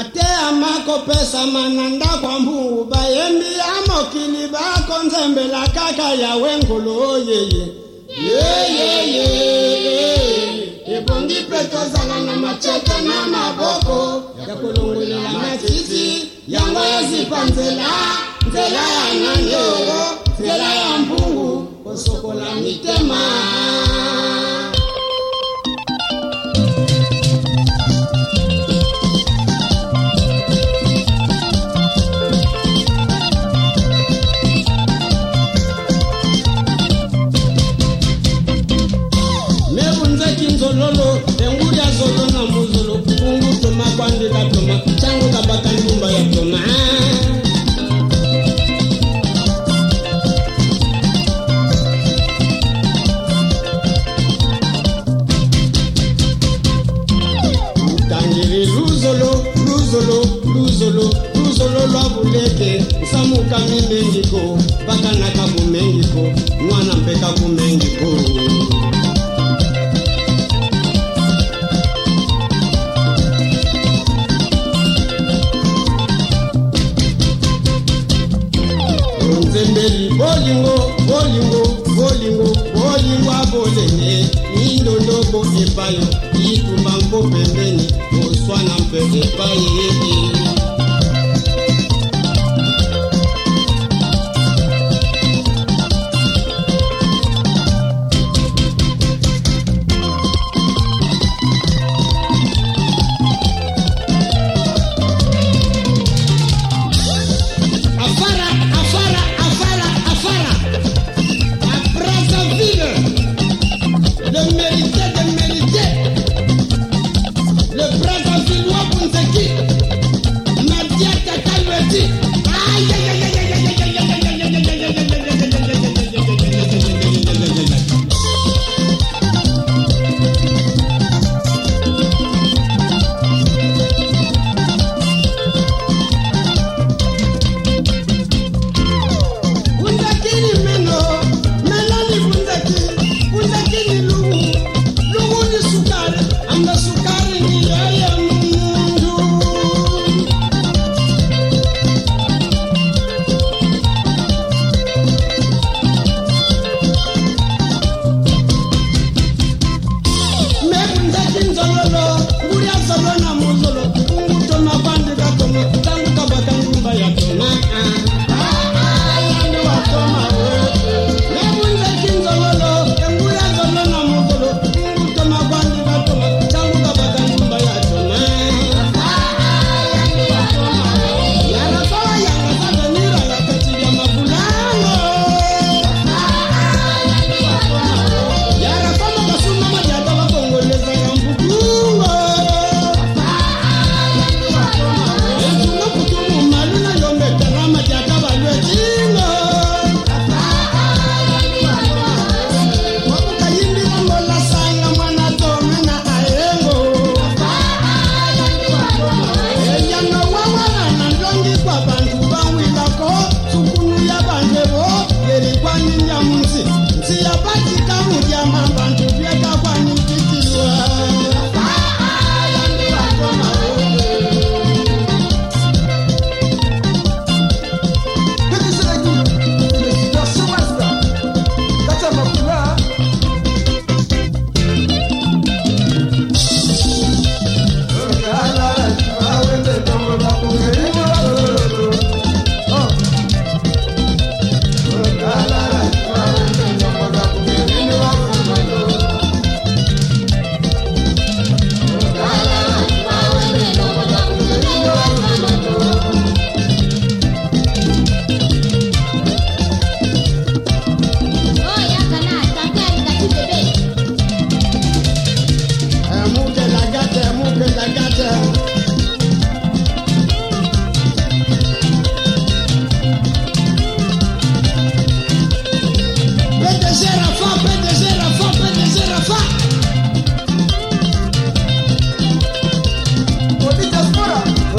atea mako pesa mananda kwa mbungu bayembi amokili bako nzembela kaka yawe ngolo yeye yeyeye ebongi mpe tozala na machete na maboko. Ya kolongolela matiti yango ezipa nzela nzela ya nandeo nzela ya mbungu kosokola mitema kumengiko vakanaka kumengiko mwana mpeka kumengiko bolingo bolingo bolingo bolingwa bolenge. Indondobo epayo ikumba nko pembeni oswana mpe epai yeye muzolo uri azalwa na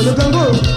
ajudando